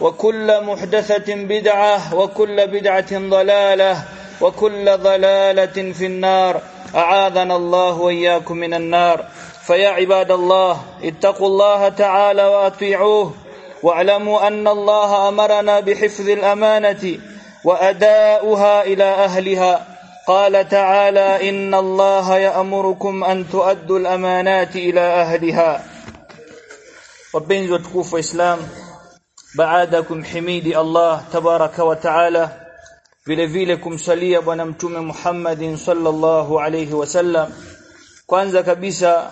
وكل محدثة بدعة وكل بدعة ضلالة وكل ضلالة في النار. أعاذنا الله وإياكم من النار. فيا عباد الله اتقوا الله تعالى وأطيعوه. واعلموا أن الله أمرنا بحفظ الأمانة وأداؤها إلى أهلها. قال تعالى إن الله يأمركم أن تؤدوا الأمانات إلى أهلها. watukufu wa Islam baada kumhimidi Allah tabaraka wa taala vile vile kumsalia bwana mtume Muhammadin sallallahu alayhi wasallam kwanza kabisa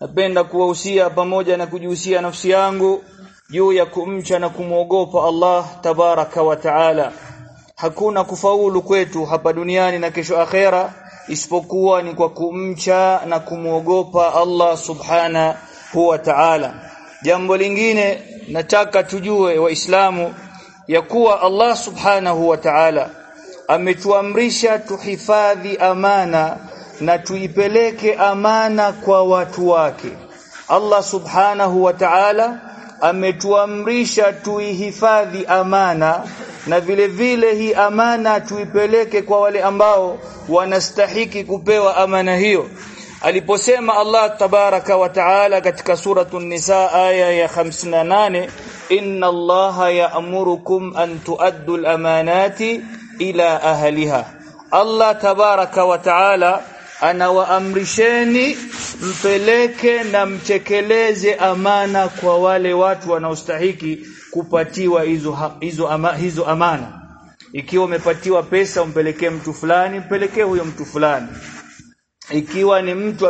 napenda kuwahusia pamoja na kujihusia nafsi yangu juu ya kumcha na kumwogopa Allah tabaraka wa taala. Hakuna kufaulu kwetu hapa duniani na kesho akhera isipokuwa ni kwa kumcha na kumwogopa Allah subhana wa ta'ala jambo lingine nataka tujue waislamu ya kuwa Allah subhanahu wa ta'ala ametuamrisha tuhifadhi amana na tuipeleke amana kwa watu wake. Allah subhanahu wa ta'ala ametuamrisha tuihifadhi amana na vile vile hii amana tuipeleke kwa wale ambao wanastahiki kupewa amana hiyo aliposema Allah tabaraka wa taala katika suratu nisa aya ya 58 inna allaha ya'murukum an tuaddu al-amanati ila ahliha. Allah tabaraka wa taala anawaamrisheni mpeleke na mchekeleze amana kwa wale watu wanaostahiki kupatiwa hizo hizo ama, hizo amana. Ikiwa umepatiwa pesa umpelekee mtu fulani mpelekee huyo mtu fulani ikiwa ni mtu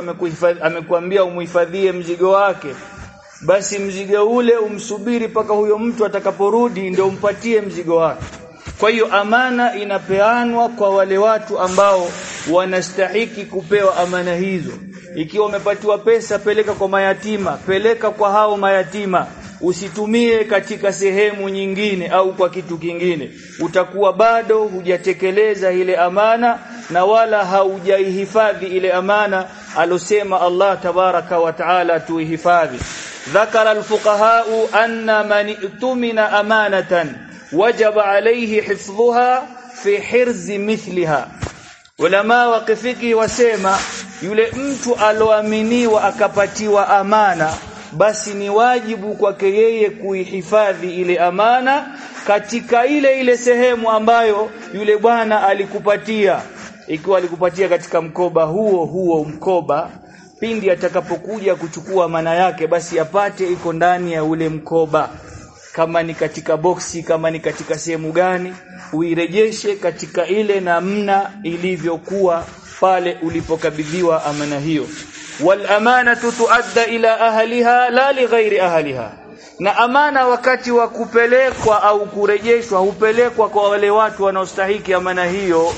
amekuambia umuhifadhie mzigo wake basi mzigo ule umsubiri paka huyo mtu atakaporudi ndio umpatie mzigo wake. Kwa hiyo amana inapeanwa kwa wale watu ambao wanastahiki kupewa amana hizo. Ikiwa umepatiwa pesa peleka kwa mayatima peleka kwa hao mayatima. Usitumie katika sehemu nyingine au kwa kitu kingine. Utakuwa bado hujatekeleza ile amana na wala haujaihifadhi ile amana alosema Allah tabaraka wa taala tuihifadhi ذكر الفقهاء أن من اؤتمن أمانة وجب عليه حفظها في حرز مثلها ulama wa kifiki wasema yule mtu aloaminiwa akapatiwa amana basi ni wajibu kwake yeye kuihifadhi ile amana katika ile ile sehemu ambayo yule bwana alikupatia ikiwa alikupatia katika mkoba huo huo mkoba pindi atakapokuja kuchukua amana yake basi apate iko ndani ya ule mkoba. Kama ni katika boksi kama ni katika sehemu gani uirejeshe katika ile namna ilivyokuwa pale ulipokabidhiwa amana hiyo. Wal amanatu tuadda ila ahliha la li ghairi ahliha. Na amana wakati wa kupelekwa au kurejeshwa hupelekwa kwa wale watu wanaostahiki amana hiyo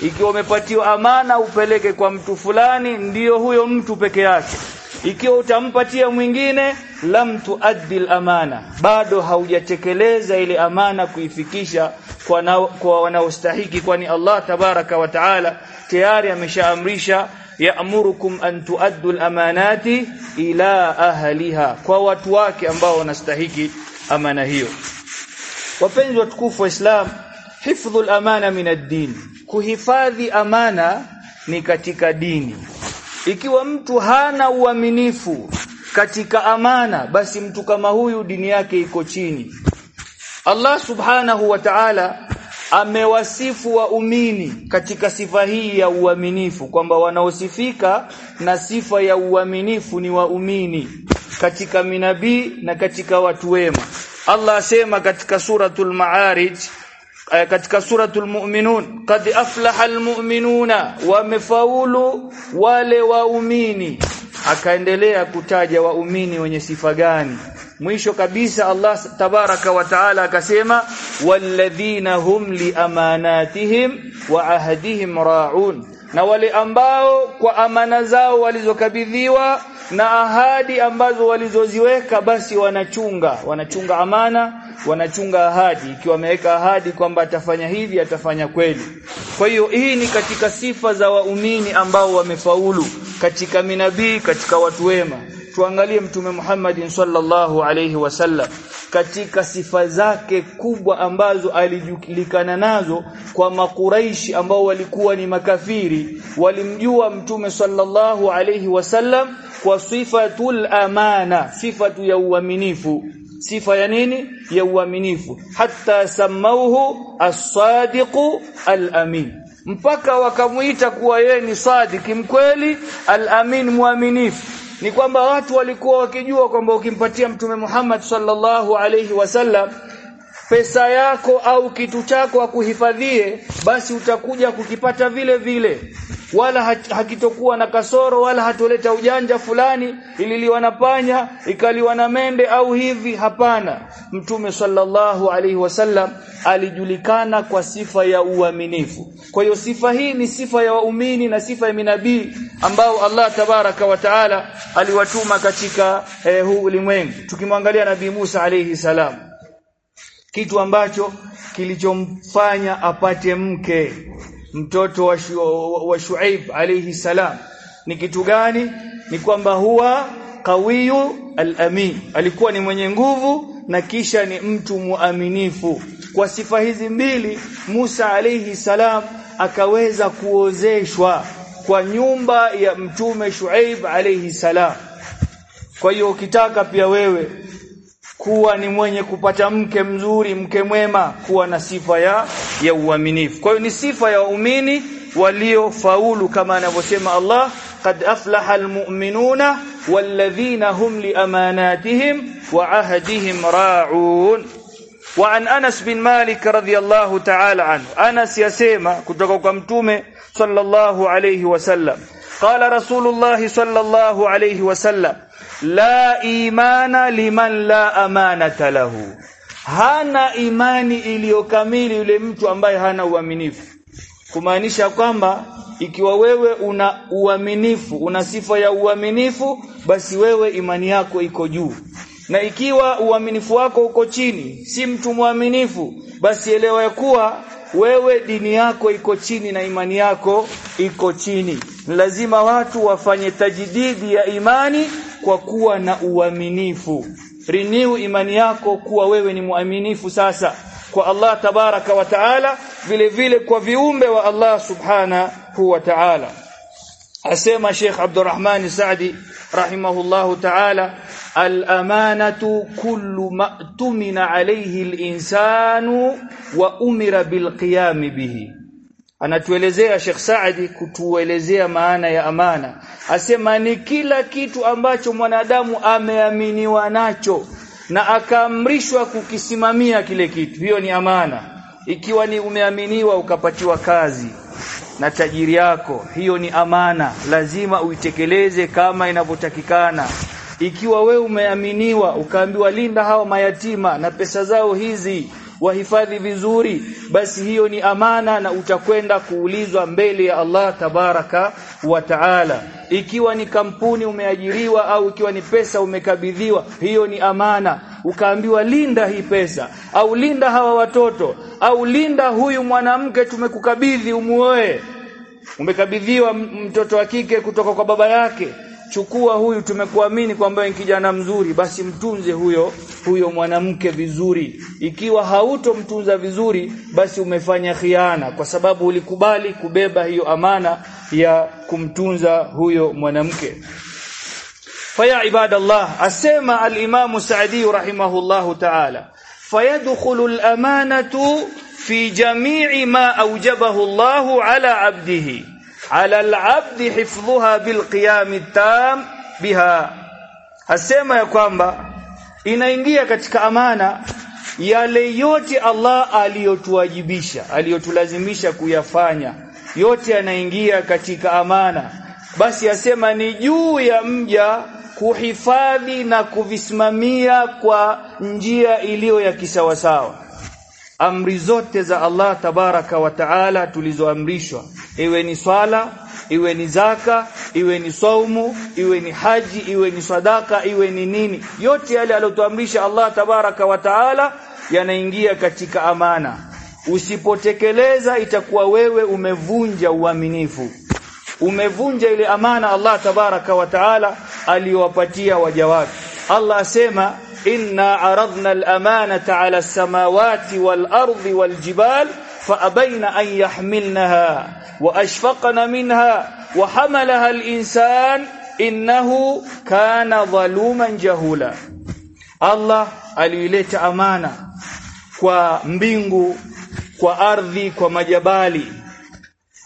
ikiwa umepatiwa amana upeleke kwa mtu fulani ndiyo huyo mtu peke yake. Ikiwa utampatia mwingine lam tuaddi amana bado haujatekeleza ile amana kuifikisha kwa, na, kwa wanaostahiki kwani Allah tabaraka wa taala tayari ameshaamrisha ya'murukum an tuaddu al-amanati ila ahliha. Kwa watu wake ambao wanastahiki amana hiyo. Wapenzi watukufu wa Islam hifdhu al-amana min ad-din kuhifadhi amana ni katika dini. Ikiwa mtu hana uaminifu katika amana basi mtu kama huyu dini yake iko chini. Allah subhanahu wa ta'ala amewasifu waumini katika sifa hii ya uaminifu kwamba wanaosifika na sifa ya uaminifu ni waumini katika minabii na katika watu wema. Allah asema katika suratul Ma'arij katika suratul Mu'minun qad aflaha almu'minuna wamefaulu wale waumini. Akaendelea kutaja waumini wenye sifa gani. Mwisho kabisa Allah tabaraka wa taala akasema walladhina hum liamanatihim wa ahdihim raun. Na wale ambao kwa amana zao walizokabidhiwa na ahadi ambazo walizoziweka basi wanachunga. Wanachunga amana wanachunga ahadi. Ikiwa ameweka ahadi kwamba atafanya hivi atafanya kweli. Kwa hiyo hii ni katika sifa za waumini ambao wamefaulu katika minabii katika watu wema. Tuangalie mtume Muhammad sallallahu alayhi wasallam katika sifa zake kubwa ambazo alijulikana nazo kwa makuraishi ambao walikuwa ni makafiri. Walimjua mtume sallallahu alayhi wasallam kwa sifatul amana sifatu ya uaminifu. Sifa ya nini? Ya uaminifu. Hatta samauhu as-sadiqu al-amin. Mpaka wakamuita kuwa yeye ni sadiki mkweli al-amin muaminifu ni kwamba watu walikuwa wakijua kwamba ukimpatia mtume Muhammad sallallahu alayhi wasallam pesa yako au kitu chako akuhifadhie basi utakuja kukipata vile vile. Wala hakitokuwa na kasoro wala hatoleta ujanja fulani ililiwa na panya ikaliwa na mende au hivi. Hapana. Mtume sallallahu alaihi wasallam alijulikana kwa sifa ya uaminifu. Kwa hiyo sifa hii ni sifa ya waumini na sifa ya minabii ambao Allah tabaraka wa taala aliwatuma katika eh, huu ulimwengu. Tukimwangalia nabii Musa alaihi salam kitu ambacho kilichomfanya apate mke mtoto wa, shu, wa Shuaib alayhi salam. Ni kitu gani? Ni kwamba huwa qawiyu al-amin. Alikuwa ni mwenye nguvu na kisha ni mtu muaminifu kwa sifa hizi mbili Musa alayhi salam akaweza kuozeshwa kwa nyumba ya mtume Shuaib alayhi salam. Kwa hiyo ukitaka pia wewe kuwa ni mwenye kupata mke mzuri mke mwema kuwa na sifa ya ya uaminifu. Kwa hiyo ni sifa ya waumini walio faulu kama anavyosema Allah qad aflaha almu'minuna walladhina hum liamanatihim wa ahdihim ra'un. Wa an Anas bin Malik radhiyallahu ta'ala anhu. Anas yasema kutoka kwa mtume sallallahu alayhi wasallam qala rasulullah sallallahu alayhi wasallam la imana liman la amanata lahu. Hana imani iliyokamili yule mtu ambaye hana uaminifu. Kumaanisha kwamba ikiwa wewe una uaminifu una sifa ya uaminifu basi wewe imani yako iko juu. Na ikiwa uaminifu wako uko chini si mtu mwaminifu basi elewa ya kuwa wewe dini yako iko chini na imani yako iko chini. Lazima watu wafanye tajdidi ya imani kwa kuwa na uaminifu. Renew imani yako kuwa wewe ni muaminifu sasa kwa Allah tabaraka wa taala vile vile kwa viumbe wa Allah subhanahu wa taala. Asema Sheikh Abdurrahman Saadi rahimahullahu taala al-amanatu kullu ma tumina alayhi al-insanu wa umira bilqiyam bihi anatuelezea Sheikh Saadi kutuelezea maana ya amana. Asema ni kila kitu ambacho mwanadamu ameaminiwa nacho na akaamrishwa kukisimamia kile kitu. Hiyo ni amana. Ikiwa ni umeaminiwa ukapatiwa kazi na tajiri yako hiyo ni amana. Lazima uitekeleze kama inavyotakikana. Ikiwa we umeaminiwa ukaambiwa linda hawa mayatima na pesa zao hizi wahifadhi vizuri basi hiyo ni amana na utakwenda kuulizwa mbele ya Allah tabaraka wa taala. Ikiwa ni kampuni umeajiriwa au ikiwa ni pesa umekabidhiwa hiyo ni amana. Ukaambiwa linda hii pesa au linda hawa watoto au linda huyu mwanamke tumekukabidhi umuoe. Umekabidhiwa mtoto wa kike kutoka kwa baba yake chukua huyu tumekuamini kwamba ni kijana mzuri basi mtunze huyo huyo mwanamke vizuri. Ikiwa hautomtunza vizuri basi umefanya khiana kwa sababu ulikubali kubeba hiyo amana ya kumtunza huyo mwanamke. Faya ibadallah asema al-imam Sa'di rahimahullahu ta'ala fayadkhulu al-amanatu fi jami'i ma awjabahu Allahu ala 'abdihi ala al-'abd hifdhuha bil qiyam tam biha. Hasema ya kwamba inaingia katika amana yale yote Allah aliyotuwajibisha aliyotulazimisha kuyafanya. Yote yanaingia katika amana. Basi asema ni juu ya mja kuhifadhi na kuvisimamia kwa njia iliyo ya kisawasawa amri zote za Allah tabaraka wa taala tulizoamrishwa. Iwe ni swala iwe ni zaka iwe ni saumu iwe ni haji iwe ni sadaka iwe ni nini. Yote yale aliyotuamrisha Allah tabaraka wa taala yanaingia katika amana. Usipotekeleza itakuwa wewe umevunja uaminifu. Umevunja ile amana Allah tabaraka wa taala aliyowapatia waja wake. Allah asema inna aradna al-amanata ala as-samawati wal-ardi wal-jibal faabaina an yahmilnaha wa ashfaqna minha wa hamalaha al-insan innahu kana dhaluman jahula. Allah aliileta amana kwa mbingu kwa ardhi kwa majabali.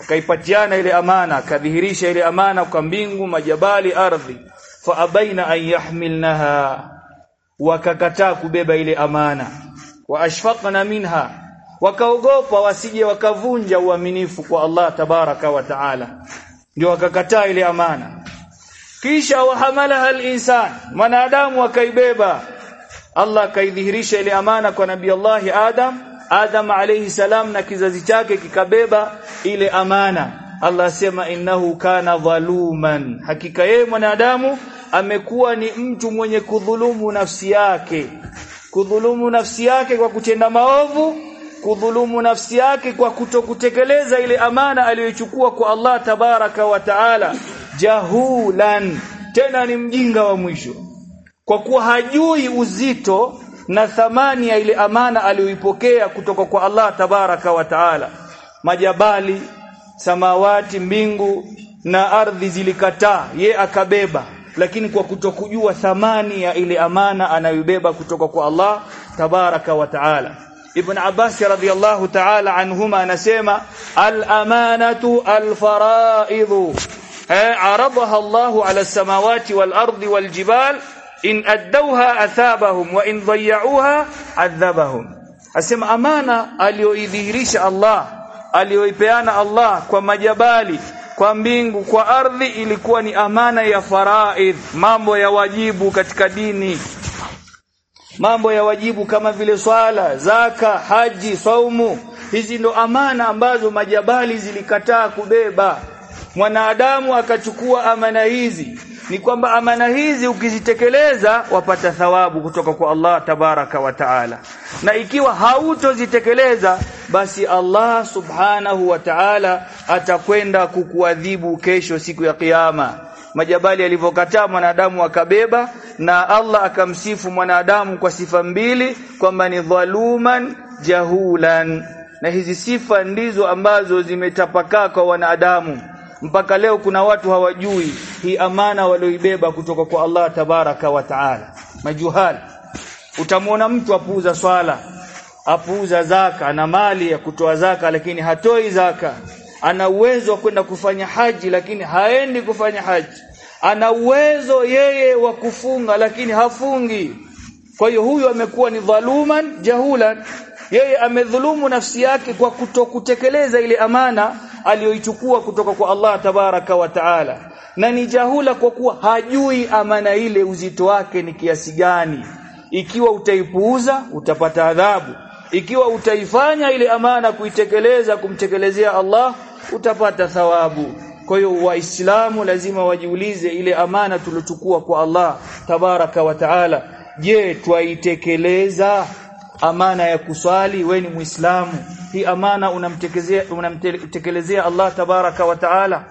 Akaipatiana ile amana akadhihirisha ile amana kwa mbingu majabali ardhi. Fa abaina an yahmilnaha wakakataa kubeba ile amana. Wa ashfaqna minha wakaogopa wasije wakavunja uaminifu kwa Allah tabaraka wa taala. Ndio wakakataa ile amana. Kisha wahamalaha al-insan mwanadamu akaibeba. Allah akaidhihirisha ile amana kwa nabii Allah Adam. Adam alayhi salam na kizazi chake kikabeba ile amana. Allah asema innahu kana dhaluman hakika yeye mwanadamu amekuwa ni mtu mwenye kudhulumu nafsi yake. Kudhulumu nafsi yake kwa kutenda maovu kudhulumu nafsi yake kwa kutokutekeleza ile amana aliyochukua kwa Allah tabaraka wa taala jahulan. Tena ni mjinga wa mwisho. Kwa kuwa hajui uzito na thamani ya ile amana aliyoipokea kutoka kwa Allah tabaraka wa taala. Majabali samawati mbingu na ardhi zilikataa. Ye akabeba lakini kwa kutokujua thamani ya ile amana anayobeba kutoka kwa Allah tabaraka wa taala Ibn Abbas radhiyallahu ta'ala anhuma anasema al-amanatu al-fara'idhu عرضها الله على السماوات والأرض والجبال in addauha athabahum wa in dhayyauha adhabahum asema amana aliyoidhihirisha Allah aliyoipeana Allah kwa majabali kwa mbingu kwa ardhi ilikuwa ni amana ya faraidh mambo ya wajibu katika dini. Mambo ya wajibu kama vile swala zaka haji saumu. Hizi ndo amana ambazo majabali zilikataa kubeba. Mwanadamu akachukua amana hizi ni kwamba amana hizi ukizitekeleza wapata thawabu kutoka kwa Allah tabaraka wa taala. Na ikiwa hautozitekeleza basi Allah subhanahu wa ta'ala atakwenda kukuadhibu kesho siku ya kiyama. Majabali alivyokataa mwanadamu akabeba na Allah akamsifu mwanadamu kwa sifa mbili kwamba ni dhaluman jahulan. Na hizi sifa ndizo ambazo zimetapakaa kwa wanadamu mpaka leo kuna watu hawajui hii amana walioibeba kutoka kwa Allah tabaraka wa taala. Majuhal utamwona mtu apuuza swala apuuza zaka na mali ya kutoa zaka lakini hatoi zaka. Ana uwezo wa kwenda kufanya haji lakini haendi kufanya haji. Ana uwezo yeye wa kufunga lakini hafungi. Kwa hiyo huyu amekuwa ni dhaluman jahulan. Yeye amedhulumu nafsi yake kwa kutokutekeleza ile amana aliyoichukua kutoka kwa Allah tabaraka wa taala. Na ni jahula kwa kuwa hajui amana ile uzito wake ni kiasi gani. Ikiwa utaipuuza utapata adhabu. Ikiwa utaifanya ile amana kuitekeleza kumtekelezea Allah utapata thawabu. Kwa hiyo waislamu lazima wajiulize ile amana tulochukua kwa Allah tabaraka wa taala. Je twaitekeleza amana ya kuswali we ni muislamu. Hii amana unamtekelezea unamtekelezea Allah tabaraka wa taala.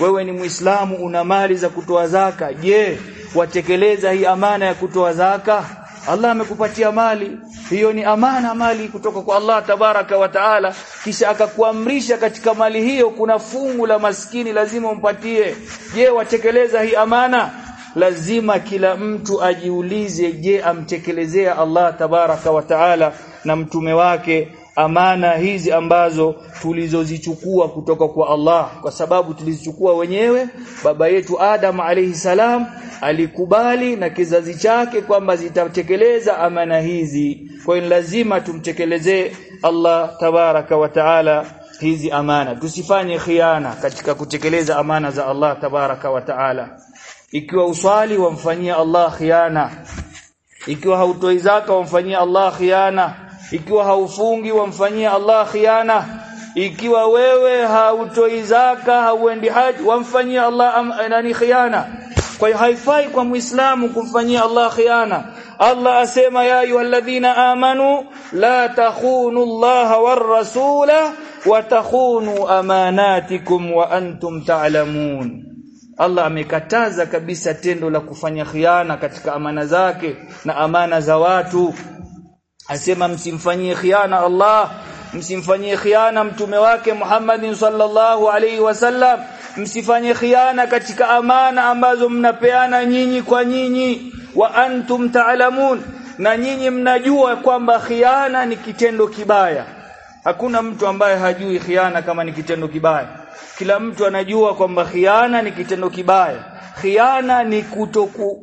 Wewe ni muislamu una mali za kutoa zaka. Je watekeleza hii amana ya kutoa zaka? Allah amekupatia mali. Hiyo ni amana mali kutoka kwa Allah tabaraka wa taala. Kisha akakuamrisha katika mali hiyo kuna fungu la maskini lazima umpatie. Je watekeleza hii amana lazima kila mtu ajiulize je amtekelezea Allah tabaraka wa taala na mtume wake amana hizi ambazo tulizozichukua kutoka kwa Allah? Kwa sababu tulizichukua wenyewe. Baba yetu Adam alayhi salam alikubali na kizazi chake kwamba zitatekeleza amana hizi. Kwa hiyo lazima tumtekelezee Allah tabaraka wa taala hizi amana. Tusifanye khiana katika kutekeleza amana za Allah tabaraka wa taala ikiwa uswali wamfanyia Allah khiana. Ikiwa hautoi zaka wamfanyia Allah khiana. Ikiwa haufungi wamfanyia Allah khiana. Ikiwa wewe hautoi zaka hauendi haji wamfanyia Allah nani khiana. Kwa hiyo haifai kwa muislamu kumfanyia Allah khiana. Allah asema ya ayyuhalladhina amanu la takhunu Allah war rasula wa takhunu amanatikum wa antum ta'lamun Allah amekataza kabisa tendo la kufanya khiana katika amana zake na amana za watu. Asema msimfanyie khiana Allah msimfanyie khiana mtume wake Muhammad sallallahu alaihi wasallam msifanye khiana katika amana ambazo mnapeana nyinyi kwa nyinyi. Wa antum taalamun na nyinyi mnajua kwamba khiana ni kitendo kibaya. Hakuna mtu ambaye hajui khiana kama ni kitendo kibaya kila mtu anajua kwamba khiana ni kitendo kibaya. Khiana ni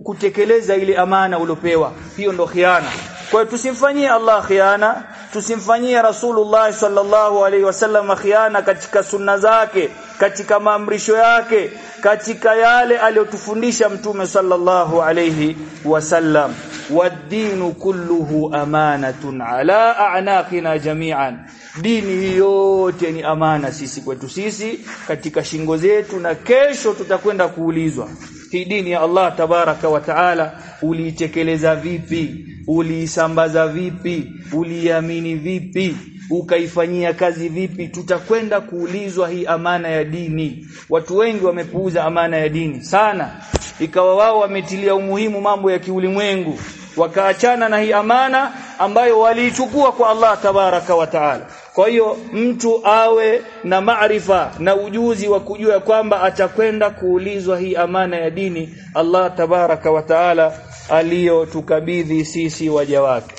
kutekeleza ile amana uliopewa hiyo ndo khiana. Kwa tusimfanyie Allah khiana tusimfanyie Rasulullah sallallahu alaihi wasallam khiana katika sunna zake katika maamrisho yake katika yale aliyotufundisha mtume sallallahu alaihi wasallam wad-dinu kulluhu amanatun ala a'naqina jami'an. Dini yote ni amana sisi kwetu sisi katika shingo zetu na kesho tutakwenda kuulizwa. Hii dini ya Allah tabaraka wa taala uliitekeleza vipi? Uliisambaza vipi? Uliamini vipi? Ukaifanyia kazi vipi? Tutakwenda kuulizwa hii amana ya dini. Watu wengi wamepuuza amana ya dini sana. Ikawa wao wametilia umuhimu mambo ya kiulimwengu wakaachana na hii amana ambayo waliichukua kwa Allah tabaraka wa taala. Kwa hiyo mtu awe na maarifa na ujuzi wa kujua kwamba atakwenda kuulizwa hii amana ya dini Allah tabaraka wa taala aliyotukabidhi sisi waja wake.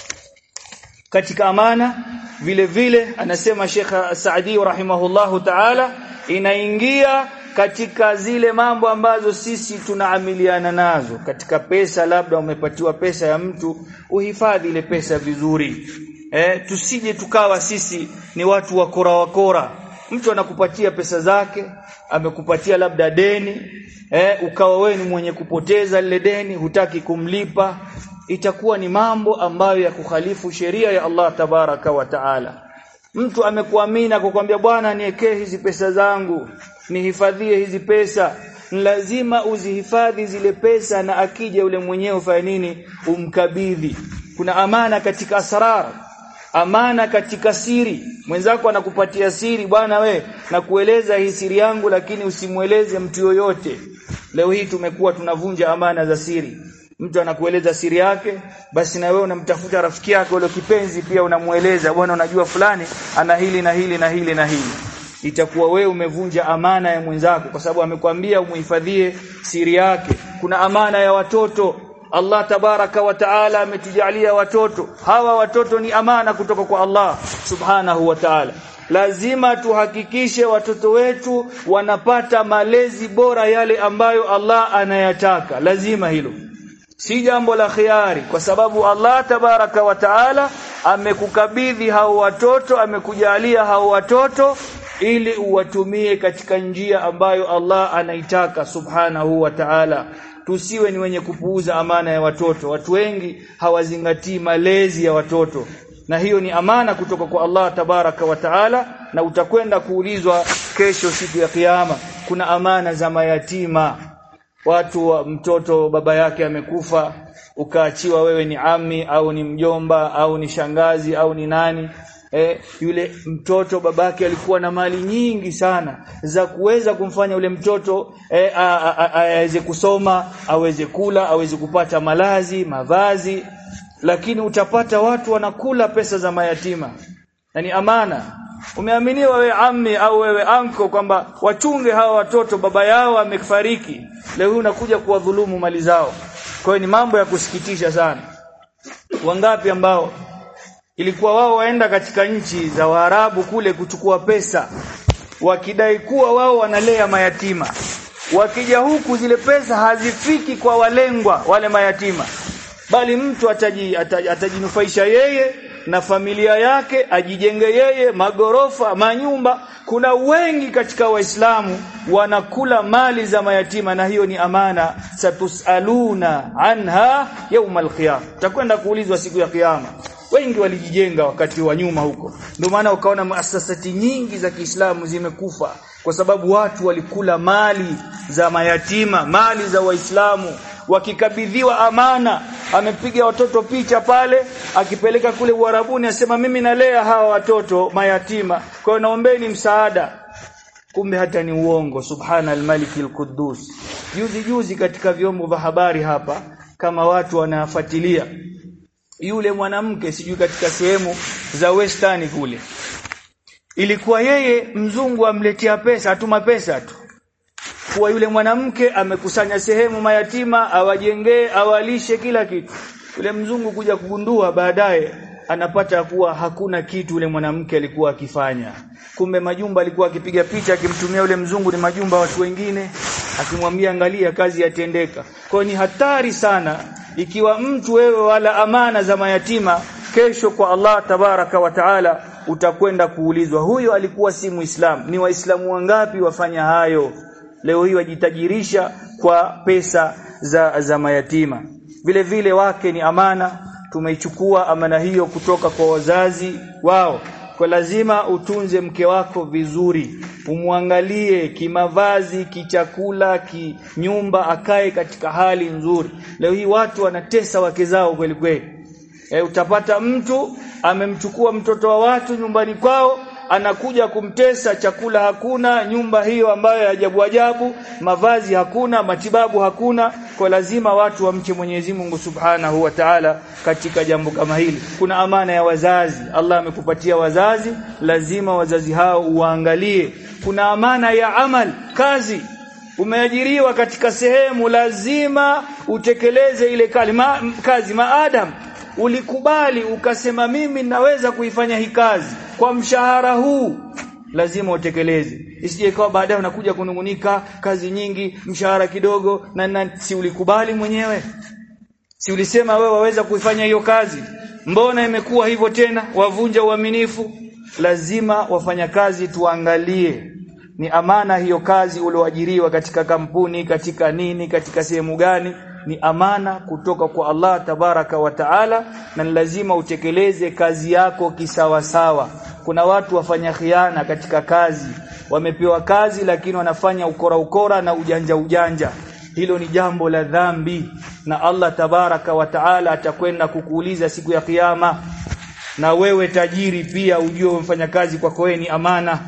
Katika amana vile vile anasema Sheikh Saadi rahimahullahu taala inaingia katika zile mambo ambazo sisi tunaamiliana nazo. Katika pesa labda umepatiwa pesa ya mtu uhifadhi ile pesa vizuri. Eh tusije tukawa sisi ni watu wakora wakora mtu anakupatia pesa zake amekupatia labda deni eh ukawa wewe ni mwenye kupoteza lile deni hutaki kumlipa itakuwa ni mambo ambayo ya kukhalifu sheria ya Allah tabaraka wa taala mtu amekuamini kukwambia bwana niekee hizi pesa zangu nihifadhie hizi pesa. Ni lazima uzihifadhi zile pesa na akija ule mwenyewe ufanye nini? Umkabidhi. Kuna amana katika asrar amana katika siri. Mwenzako anakupatia siri bwana we na kueleza hii siri yangu lakini usimweleze mtu yoyote. Leo hii tumekuwa tunavunja amana za siri mtu anakueleza siri yake basi na wewe unamtafuta rafiki yako yule kipenzi pia unamueleza bwana unajua fulani ana hili na hili na hili na hili. Itakuwa wewe umevunja amana ya mwenzako kwa sababu amekwambia umuhifadhie siri yake. Kuna amana ya watoto. Allah tabaraka wa taala ametujalia watoto. Hawa watoto ni amana kutoka kwa Allah subhanahu wa taala. Lazima tuhakikishe watoto wetu wanapata malezi bora yale ambayo Allah anayataka. Lazima hilo si jambo la khiari kwa sababu Allah tabaraka wa taala amekukabidhi hao watoto amekujalia hao watoto ili uwatumie katika njia ambayo Allah anaitaka subhanahu wa ta'ala. Tusiwe ni wenye kupuuza amana ya watoto. Watu wengi hawazingatii malezi ya watoto. Na hiyo ni amana kutoka kwa Allah tabaraka wa taala na utakwenda kuulizwa kesho siku ya kiyama kuna amana za mayatima watu wa mtoto baba yake amekufa ukaachiwa wewe ni ami au ni mjomba au ni shangazi au ni nani eh, yule mtoto babake alikuwa na mali nyingi sana za kuweza kumfanya yule mtoto eh, aweze kusoma aweze kula aweze kupata malazi mavazi. Lakini utapata watu wanakula pesa za mayatima. Na ni amana umeaminiwa wewe ammi au wewe anko kwamba wachunge hawa watoto baba yao amefariki leo unakuja kuwadhulumu mali zao. Kwa ni mambo ya kusikitisha sana. Wangapi ambao ilikuwa wao waenda katika nchi za Waarabu kule kuchukua pesa wakidai kuwa wao wanalea mayatima. Wakija huku zile pesa hazifiki kwa walengwa wale mayatima. Bali mtu ataji, atajinufaisha yeye na familia yake ajijenge yeye magorofa manyumba. Kuna wengi katika waislamu wanakula mali za mayatima na hiyo ni amana. Satusaluna anha yaumal qiyam takwenda kuulizwa siku ya kiyama. Wengi walijijenga wakati wa nyuma huko. Ndio maana ukaona muasasati nyingi za Kiislamu zimekufa kwa sababu watu walikula mali za mayatima mali za waislamu wakikabidhiwa amana amepiga watoto picha pale akipeleka kule Uarabuni asema mimi nalea hawa watoto mayatima. Kwa naombeni msaada. Kumbe hata ni uongo subhana almaliki al-quddus juzi juzi katika vyombo vya habari hapa kama watu wanafuatilia yule mwanamke sijui katika sehemu za westani kule ilikuwa yeye mzungu amletea pesa atuma pesa tu kuwa yule mwanamke amekusanya sehemu mayatima awajengee awalishe kila kitu. Yule mzungu kuja kugundua baadaye anapata kuwa hakuna kitu yule mwanamke alikuwa akifanya. Kumbe majumba alikuwa akipiga picha akimtumia yule mzungu ni majumba watu wengine akimwambia angalia kazi yatendeka. Kwa ni hatari sana ikiwa mtu wewe wala amana za mayatima kesho kwa Allah tabaraka wa taala utakwenda kuulizwa huyo alikuwa si muislamu? Ni waislamu wangapi wafanya hayo leo hii wajitajirisha kwa pesa za za mayatima. Vile vile wake ni amana. Tumeichukua amana hiyo kutoka kwa wazazi wao. Kwa lazima utunze mke wako vizuri. Umwangalie kimavazi kichakula kinyumba akae katika hali nzuri. Leo hii watu wanatesa wake zao kweli kweli. E, utapata mtu amemchukua mtoto wa watu nyumbani kwao anakuja kumtesa chakula hakuna nyumba hiyo ambayo ya ajabu ajabu mavazi hakuna matibabu hakuna. Kwa lazima watu wamche Mwenyezi Mungu Subhanahu wa Ta'ala katika jambo kama hili. Kuna amana ya wazazi. Allah amekupatia wazazi lazima wazazi hao uangalie kuna amana ya amal kazi. Umeajiriwa katika sehemu lazima utekeleze ile kazi maadam ulikubali ukasema mimi naweza kuifanya hii kazi kwa mshahara huu lazima utekeleze. Isije kwa baadaye unakuja kunungunika kazi nyingi mshahara kidogo na, na si ulikubali mwenyewe? Si ulisema wewe waweza kuifanya hiyo kazi? Mbona imekuwa hivyo tena? Wavunja uaminifu? Lazima wafanya kazi tuangalie ni amana hiyo kazi ulioajiriwa katika kampuni katika nini katika sehemu gani ni amana kutoka kwa Allah tabaraka wa taala na lazima utekeleze kazi yako kisawasawa. Kuna watu wafanya khiana katika kazi wamepewa kazi lakini wanafanya ukora ukora na ujanja ujanja. Hilo ni jambo la dhambi na Allah tabaraka wa taala atakwenda kukuuliza siku ya kiyama. Na wewe tajiri pia ujue umfanya kazi kwako ni amana.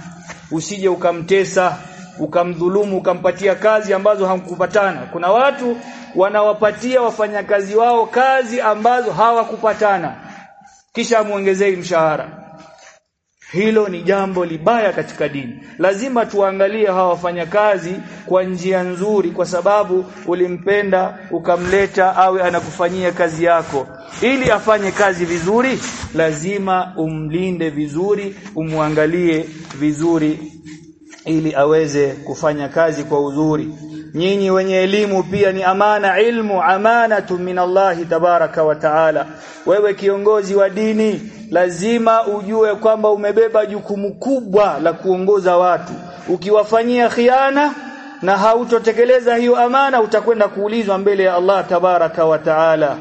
Usije ukamtesa ukamdhulumu ukampatia kazi ambazo hamkupatana kuna watu wanawapatia wafanyakazi wao kazi ambazo hawakupatana. Kisha muongezee mshahara. Hilo ni jambo libaya katika dini. Lazima tuangalie hawa wafanyakazi kwa njia nzuri kwa sababu ulimpenda ukamleta awe anakufanyia kazi yako. Ili afanye kazi vizuri lazima umlinde vizuri umwangalie vizuri ili aweze kufanya kazi kwa uzuri nyinyi wenye elimu pia ni amana ilmu amanatu min Allah tabaraka wa taala. Wewe kiongozi wa dini lazima ujue kwamba umebeba jukumu kubwa la kuongoza watu. Ukiwafanyia khiana na hautotekeleza hiyo amana utakwenda kuulizwa mbele ya Allah tabaraka wa taala.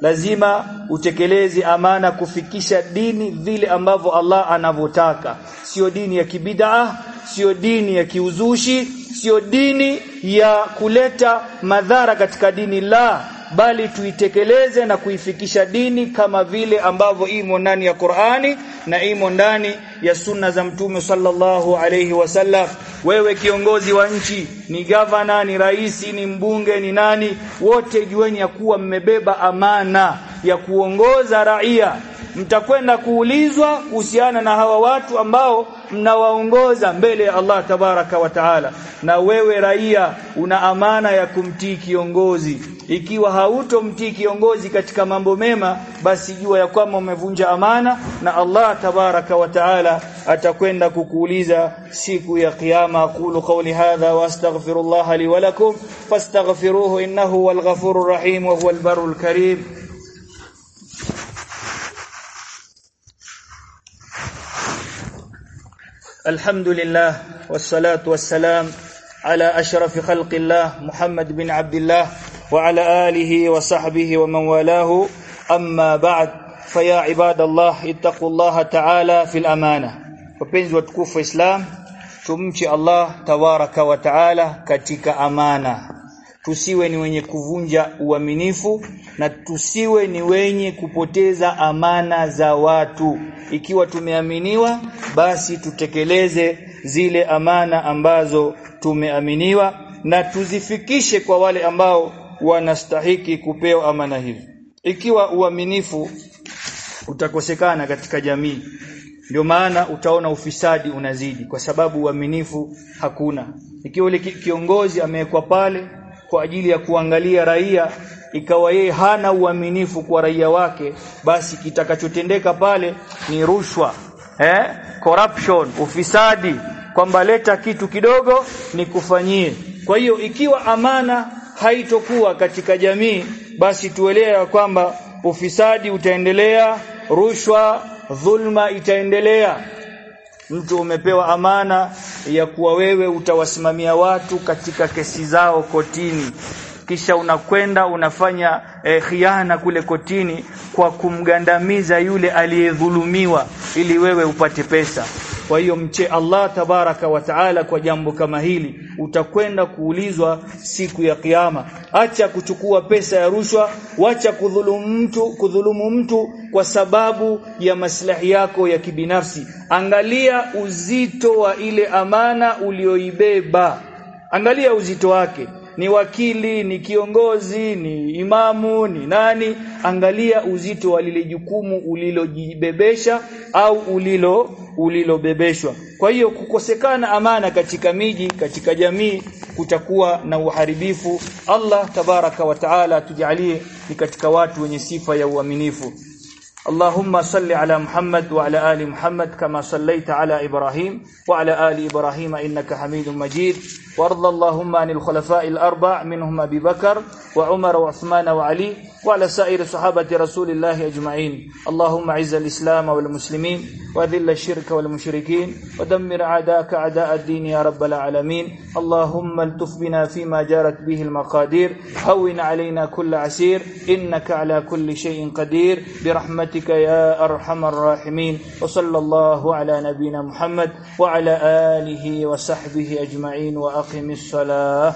Lazima utekeleze amana kufikisha dini vile ambavyo Allah anavyotaka. Sio dini ya kibid'a sio dini ya kiuzushi sio dini ya kuleta madhara katika dini la bali tuitekeleze na kuifikisha dini kama vile ambavyo imo ndani ya Qur'ani na imo ndani ya sunna za mtume sallallahu alayhi wasallam wewe kiongozi wa nchi ni gavana ni raisi ni mbunge ni nani wote jueni ya kuwa mmebeba amana ya kuongoza raia mtakwenda kuulizwa kuhusiana na hawa watu ambao mnawaongoza mbele ya Allah tabaraka wa taala. Na wewe raia una amana ya kumtii kiongozi. Ikiwa hautomtii kiongozi katika mambo mema basi jua ya kwamba umevunja amana na Allah tabaraka wa taala atakwenda kukuuliza siku ya kiyama aqulu qawli hadha wa astaghfirullah li wa lakum fastaghfiruhu innahu wal ghafurur rahim wa huwal barul karim الحمد لله والصلاة والسلام على أشرف خلق الله محمد بن عبد الله وعلى آله وصحبه ومن والاه أما بعد فيا عباد الله اتقوا الله تعالى في الأمانة وبنز وتكوف إسلام Allah tabaraka wa taala katika amana. Tusiwe ni wenye kuvunja uaminifu na tusiwe ni wenye kupoteza amana za watu. Ikiwa tumeaminiwa basi tutekeleze zile amana ambazo tumeaminiwa na tuzifikishe kwa wale ambao wanastahiki kupewa amana hizo ikiwa uaminifu utakosekana katika jamii ndio maana utaona ufisadi unazidi kwa sababu uaminifu hakuna. Ikiwa kiongozi amewekwa pale kwa ajili ya kuangalia raia ikawa yeye hana uaminifu kwa raia wake basi kitakachotendeka pale ni rushwa eh? Corruption ufisadi kwamba leta kitu kidogo ni kufanyie. Kwa hiyo ikiwa amana haitokuwa katika jamii basi tuelewe kwamba ufisadi utaendelea rushwa dhulma itaendelea mtu umepewa amana ya kuwa wewe utawasimamia watu katika kesi zao kotini kisha unakwenda unafanya eh, khiana kule kotini kwa kumgandamiza yule aliyedhulumiwa ili wewe upate pesa. Kwa hiyo mche Allah tabaraka wa taala kwa jambo kama hili utakwenda kuulizwa siku ya kiyama. Acha kuchukua pesa ya rushwa wacha kudhulumu mtu kudhulumu mtu kwa sababu ya maslahi yako ya kibinafsi. Angalia uzito wa ile amana ulioibeba. Angalia uzito wake ni wakili ni kiongozi ni imamu ni nani. Angalia uzito wa lile jukumu ulilojibebesha au ulilo ulilobebeshwa. Kwa hiyo kukosekana amana katika miji katika jamii kutakuwa na uharibifu. Allah tabaraka wa taala tujalie ni katika watu wenye sifa ya uaminifu اللهم صل على محمد وعلى آل محمد كما صليت على إبراهيم وعلى آل إبراهيم إنك حميد مجيد. وارض اللهم عن الخلفاء الأربع منهم أبي بكر وعمر وعثمان وعلي وعلى سائر صحابة رسول الله أجمعين. اللهم عز الإسلام والمسلمين وذل الشرك والمشركين ودمر أعداءك أعداء الدين يا رب العالمين. اللهم التف بنا فيما جارت به المقادير. هون علينا كل عسير. إنك على كل شيء قدير. برحمتك يا أرحم الراحمين وصلى الله على نبينا محمد وعلى آله وصحبه أجمعين وأقم الصلاة.